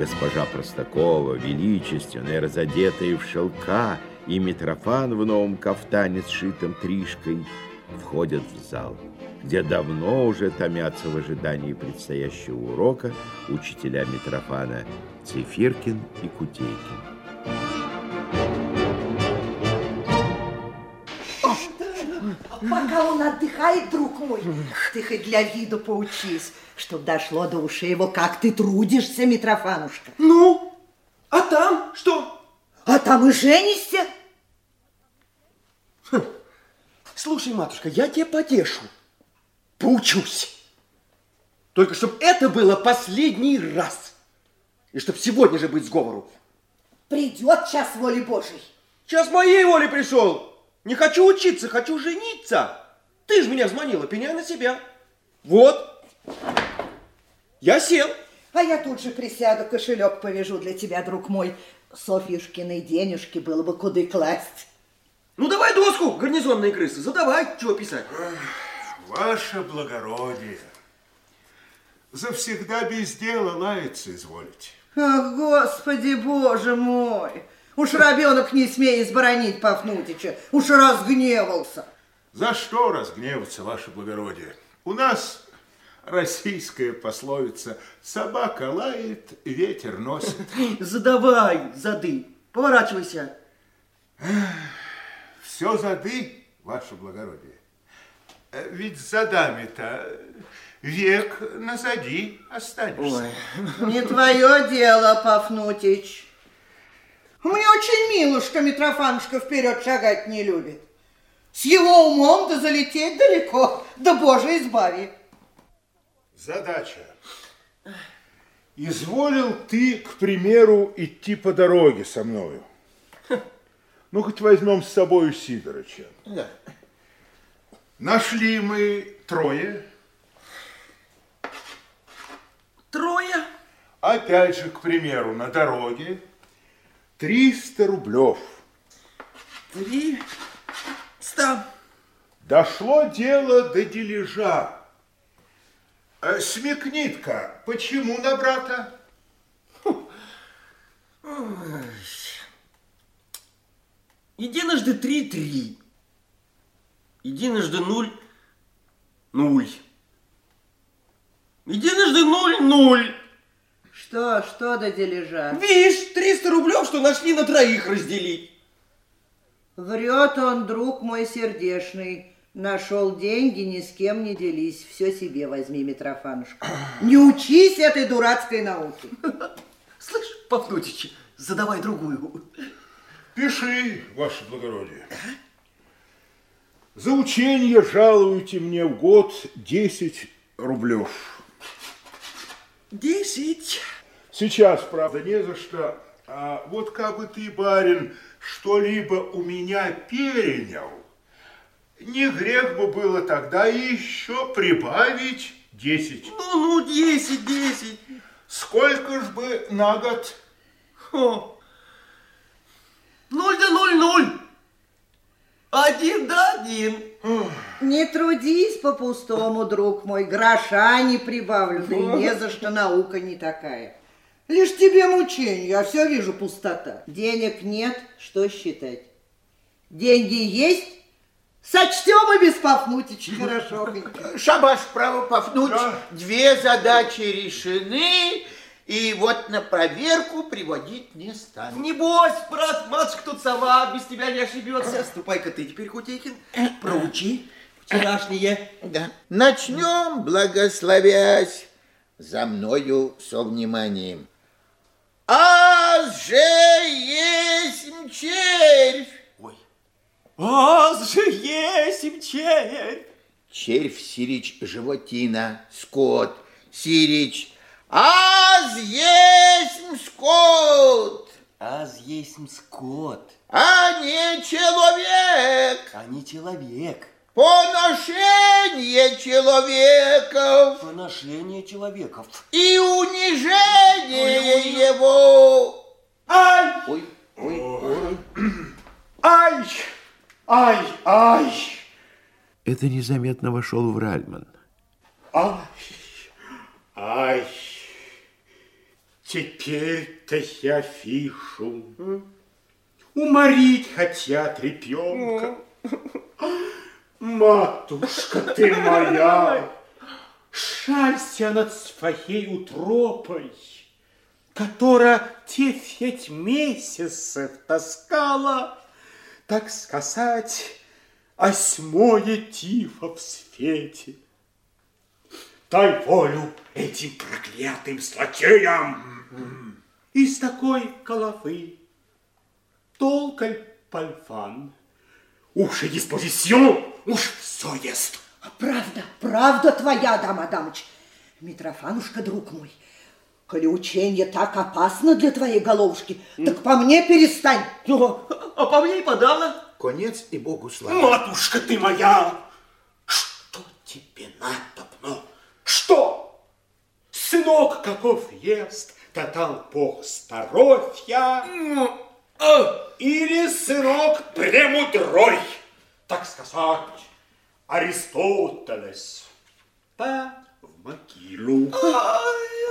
Госпожа Простакова, величественная, разодетая в шелка, и Митрофан в новом кафтане, сшитом тришкой, входят в зал, где давно уже томятся в ожидании предстоящего урока учителя Митрофана Цифиркин и Кутейкин. Пока он отдыхает, друг мой, ты хоть для виду поучись, чтоб дошло до ушей его, как ты трудишься, Митрофанушка. Ну, а там что? А там и женишься. Хм. Слушай, матушка, я тебя потешу. Поучусь. Только чтобы это было последний раз. И чтоб сегодня же быть сговору. Придет час воли Божьей. Час моей воли пришел. Не хочу учиться, хочу жениться. Ты же меня звонила, пеняй на себя. Вот. Я сел. А я тут же присяду, кошелек повяжу для тебя, друг мой. Софьюшкиной денежки было бы куда класть. Ну, давай доску, гарнизонные крысы, задавай, чего писать. Ваше благородие, завсегда без дела лаяться изволите. Ах, Господи, Боже мой! Уж ребенок не смей изборонить Пафнутича, уж разгневался. За что разгневаться, ваше благородие? У нас российская пословица «собака лает, ветер носит». Задавай, зады, поворачивайся. Все зады, ваше благородие. Ведь задами-то век назади останешься. Ой, не твое дело, Пафнутич. Мне очень милушка Митрофанушка вперед шагать не любит. С его умом да залететь далеко, да Боже избави. Задача. Изволил ты, к примеру, идти по дороге со мною. Ну, хоть возьмем с собой Сидорыча. Да. Нашли мы трое. Трое? Опять же, к примеру, на дороге 300 рублев. Три ста. Дошло дело до дележа. Э, Смекнит-ка, почему на брата? Единожды три – три. Единожды нуль – нуль. Единожды нуль – нуль. Что, что до дележа? Видишь, 300 рублев, что нашли на троих разделить. Врет он, друг мой сердешный. Нашел деньги, ни с кем не делись. Все себе возьми, Митрофанушка. Не учись этой дурацкой науке. Слышь, Пафнутич, задавай другую. Пиши, ваше благородие. За учение жалуете мне в год 10 рублев. Десять. Сейчас, правда, не за что. А вот как бы ты, барин, что-либо у меня перенял, не грех бы было тогда еще прибавить десять. Ну, ну, десять, десять. Сколько ж бы на год? О. Ноль да ноль, ноль. Один да один. Не трудись по-пустому, друг мой, гроша не прибавлю, да и не за что наука не такая. Лишь тебе мучение, а все вижу пустота. Денег нет, что считать? Деньги есть, сочтем и без Пафнутича хорошо. Шабаш, право, Пафнуч, да. две задачи решены, и вот на проверку приводить не стану. Небось, брат, матушка тут сама, без тебя не ошибется. Ступай-ка ты теперь, Хутейкин, проучи вчерашнее. Да. Начнем, благословясь, за мною со вниманием. Аз же есть червь. Ой. Аз же есть червь. Червь, сирич, животина, скот, сирич, Аз есть скот. Аз есть скот. А не человек. А не человек. Поношение человеков. Поношение человеков. И унижение ой, ой, его. Ай! Ой, ой, ой. Ай! Ай, ай! Это незаметно вошел в Ральман. Ай! Ай! Теперь-то я фишу. Уморить хотят ребенка. Матушка ты моя, шалься над своей утропой, которая девять месяцев таскала, так сказать, осьмое тифа в свете. Дай волю этим проклятым злодеям. Из такой головы толкай пальфан. Уж и диспозицион, уж все ест. А правда, правда твоя, Адам Адамыч. Митрофанушка, друг мой, коли учение так опасно для твоей головушки, так по мне перестань. А по мне и подала. Конец и Богу слава. Матушка ты моя, что тебе надобно? Что? Сынок каков ест, да дал Бог здоровья. Или сынок премудрой, так сказать, Аристотелес. Та в могилу. Ай,